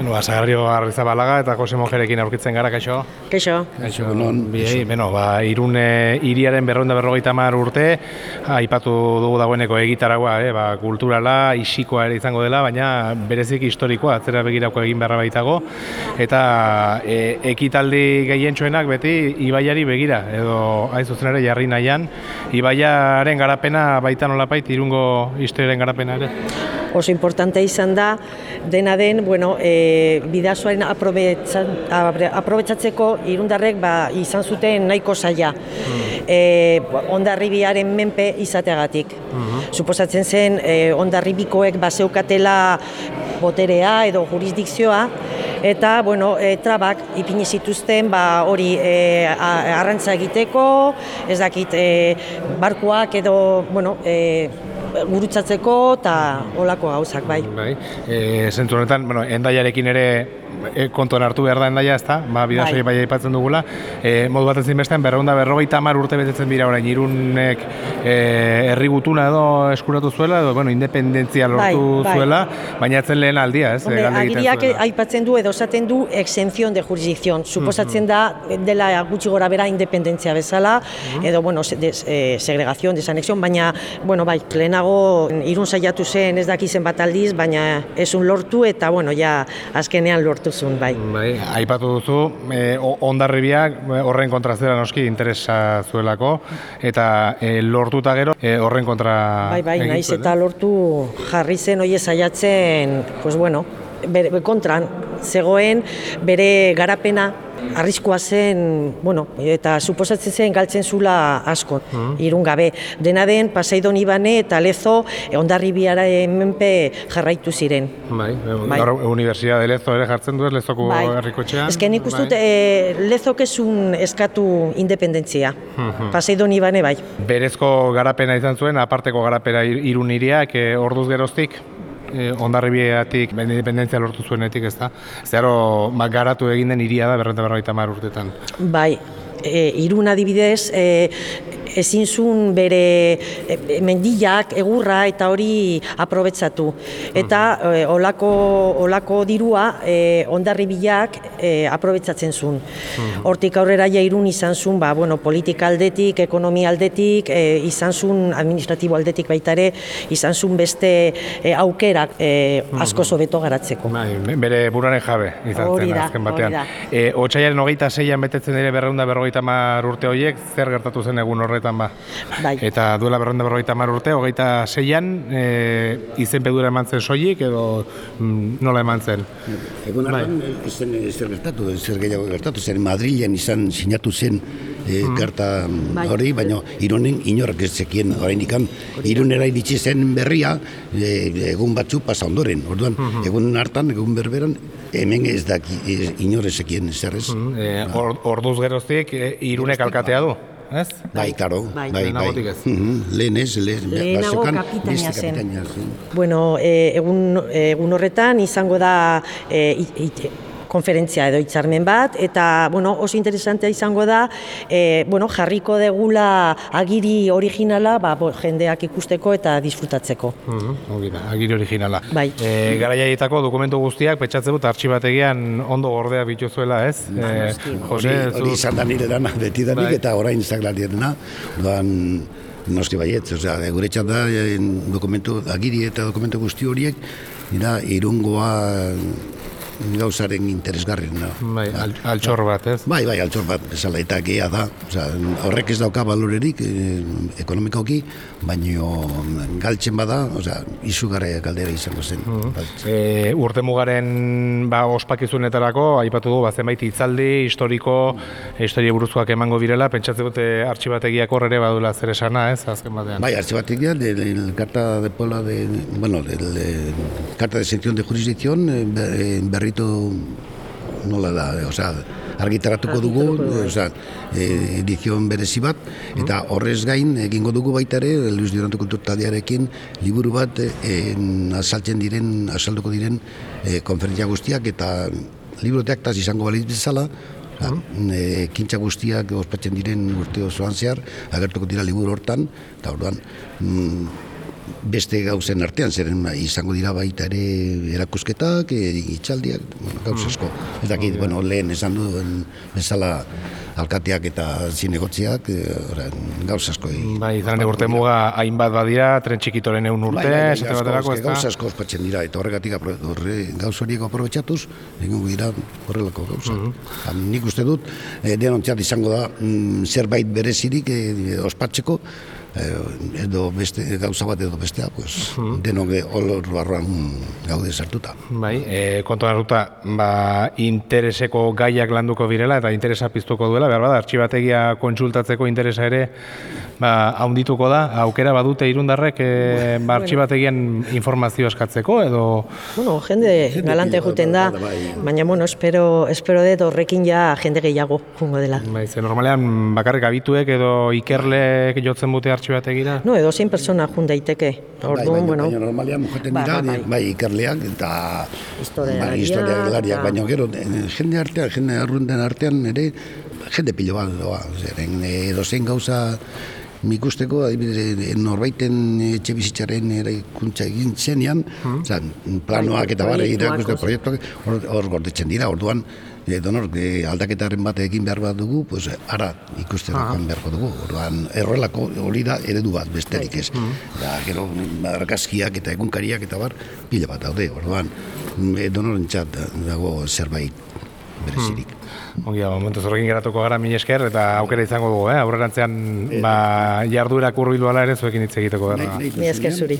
Bueno, ba, Sagarrio Arrizabalaga eta Jose Monjerekin aurkitzen gara, kaixo? Kaixo. Kaixo, biei, beno, ba, irune iriaren berronda berrogeita mar urte, aipatu dugu dagoeneko egitaragua, eh, ba, kulturala, isikoa ere izango dela, baina berezik historikoa, atzera begirako egin beharra baitago, eta e, ekitaldi gehientsuenak beti ibaiari begira, edo hain zuzen ere jarri nahian, ibaiaren garapena baita nolapait, irungo historiaren garapena ere? Oso importante izan da, dena den, bueno, e, bidazoaren aprobetsatzeko irundarrek ba, izan zuten nahiko zaila. Mm. E, ondarribiaren menpe izateagatik. Mm Suposatzen zen, e, ondarribikoek baseukatela boterea edo jurisdikzioa, eta bueno, e, trabak ipini zituzten ba, hori e, arrantza egiteko, ez dakit, e, barkuak edo, bueno, e, gurutzatzeko eta olako gauzak bai. Bai. Eh, zentzu honetan, bueno, endaiarekin ere e, kontuan hartu behar da endaia, ezta? Ba, bidasoi bai. bai aipatzen dugula. E, modu bat ezin bestean, berreunda berrogeita hamar urte betetzen dira orain, irunek e, herri gutuna edo eskuratu zuela, edo, bueno, independentzia bai, lortu bai, zuela, baina etzen lehen aldia, ez? Hombre, agiriak aipatzen du edo esaten du exenzion de jurisdikzion. Suposatzen da, dela gutxi gora bera independentzia bezala, edo, bueno, des, e, segregazion, desanexion, baina, bueno, bai, lehenago irun saiatu zen ez dakizen bat aldiz, baina esun lortu eta, bueno, ja, azkenean lortu zuen, bai. bai. Aipatu duzu, e, ondarribiak e, horren kontra zera noski interesa zuelako, eta e, lortuta gero e, horren kontra... Bai, bai, naiz eta lortu jarri zen oie saiatzen, pues bueno, bere, kontran, zegoen bere garapena arriskoa zen, bueno, eta suposatzen zen galtzen zula asko, mm. irun gabe. Dena den, Pasaidon Ibane eta Lezo ondarribiara menpe jarraitu ziren. Bai, bai. Universidad de Lezo ere jartzen du, Lezoko bai. herrikotxean. Ez nik bai. ustut, e, Lezok esun eskatu independentzia, mm -hmm. Pasaidon Ibane bai. Berezko garapena izan zuen, aparteko garapera irun iriak, e, orduz geroztik? Eh, ondarribiatik independentzia lortu zuenetik, ez da? Zeharo, garatu egin den iria da, berrenta berroita mar urtetan. Bai, e, irun adibidez, e, ezin zuen bere e, mendillak, egurra eta hori aprobetsatu. Eta e, olako, olako dirua e, ondarri bilak e, aprobetsatzen zuen. Hortik aurrera ja irun izan zuen, ba, bueno, politika aldetik, ekonomia aldetik, e, izan zuen administratibo aldetik baita ere, izan zuen beste e, aukerak e, asko sobeto garatzeko. Bai, bere buraren jabe izan zen azken batean. E, Otsaiaren hogeita zeian betetzen dire berreunda berrogeita mar urte horiek, zer gertatu zen egun horre horretan ba. Bai. Eta duela berronda berrogeita mar urte, hogeita zeian, e, izen pedura eman zen soilik edo mm, nola eman zen? Egun bai. izen zer gertatu, zer gehiago gertatu, zer Madrilen izan sinatu zen e, mm. karta bai. hori, baina ironen inorrak ez zekien orain ikan, ironera iritsi zen berria, e, egun batzu pasa ondoren, orduan, mm-hmm. egun hartan, egun berberan, hemen ez daki, e, inorrezekien zer ez. Mm, e, or, orduz geroztik, e, irunek alkatea du? ez? Bai, karo, bai, bai, bai. Lehen ez, lehenago kapitaina zen. Bueno, eh, egun, egun horretan izango da eh, konferentzia edo hitzarmen bat eta bueno, oso interesantea izango da e, bueno, jarriko degula agiri originala ba, bo, jendeak ikusteko eta disfrutatzeko. Mm agiri originala. Bai. E, Garaiaietako dokumentu guztiak petxatzen dut artxibategian ondo gordea bituzuela, ez? E, Jose, hori izan da nire dana, beti danik bai. eta orain dena. Doan, noski baiet, osea, gure da dokumentu, agiri eta dokumentu guzti horiek, dira, irungoa gauzaren interesgarrien da. Bai, altxor bat, ez? Bai, bai, altxor bat, esala eta gea da. Osa, horrek ez dauka balorerik eh, ekonomikoki, baino galtzen bada, osa, izugarra galdera izango zen. Mm e, urte mugaren ba, ospakizunetarako, aipatu du, bazen baiti itzaldi, historiko, historia buruzkoak emango direla, pentsatzen dute artxibategiak horre badula zer esana, ez, azken batean? Bai, artxibategia, el, el, carta de pola de, bueno, el, el, carta de sección de jurisdicción, eh, berri berritu nola da, osea, argitaratuko dugu, osea, e, edizion berezi bat, eta horrez gain egingo dugu baita ere, Luis Duranto Kulturtaldiarekin liburu bat e, azaltzen diren, azalduko diren e, konferentzia guztiak, eta libroteak taz izango baliz bezala, e, kintza guztiak ospatzen diren urte osoan zehar, agertuko dira liburu hortan, eta orduan, mm, beste gauzen artean, zeren ba, izango dira baita ere erakusketak, e, itxaldiak, bueno, gauz asko. Ez dakit, bueno, lehen esan duen bezala alkateak eta zinegotziak, e, gauz asko. e, Bai, izan urte muga hainbat badira, tren txikitoren egun urte, Bai, bai, bai, baterako, ez da? gauza asko ospatzen dira, eta horregatik horre, gauz horiek aprobetxatuz, egingo dira horrelako gauza. Mm Nik uste dut, e, denontzat izango da mm, zerbait berezirik e, ospatzeko, edo beste gauza bat edo bestea, pues, denok eh, olor barruan gaude sartuta. Bai, e, kontuan hartuta, ba, intereseko gaiak landuko direla eta interesa piztuko duela, behar bada, artxibategia kontsultatzeko interesa ere, ba, haundituko da, aukera badute irundarrek, e, ba, artxibategian informazio eskatzeko, edo... Bueno, jende galante pilo bat juten da, bai. baina bueno, espero, espero dut horrekin ja jende gehiago jungo dela. Bai, ze normalean bakarrik abituek edo ikerlek jotzen dute artxibategira? No, edo zein persona jun daiteke. bai, Orduan, baina, bueno, baina normalean joaten Ba, dira, ba, bai, bai. ikerleak eta Historialariak, bai, historialariak, eta- baina gero jende artean, jende arrunden artean ere jende pilo bat doa, zeren edo zein gauza nik usteko, adibidez, eh, norbaiten etxe bizitzaren eraikuntza egin zenean, zan, planoak eta bare Proiektuak, irakuste oso. proiektuak hor, hor gordetzen dira, orduan e, donor, e, aldaketaren bat egin behar bat dugu, pues, ara ikustera joan beharko dugu. Orduan, errolako hori da eredu bat besterik ez. Da, gero, argazkiak eta egunkariak eta bar, pila bat daude. Orduan, e, donorentzat dago zerbait berezirik. Ongi, da, momentu zorrekin geratuko gara mila esker, eta aukera izango dugu, eh? aurrerantzean ba, jarduerak urbildu ala ere zuekin hitz egiteko gara. mi esker zuri.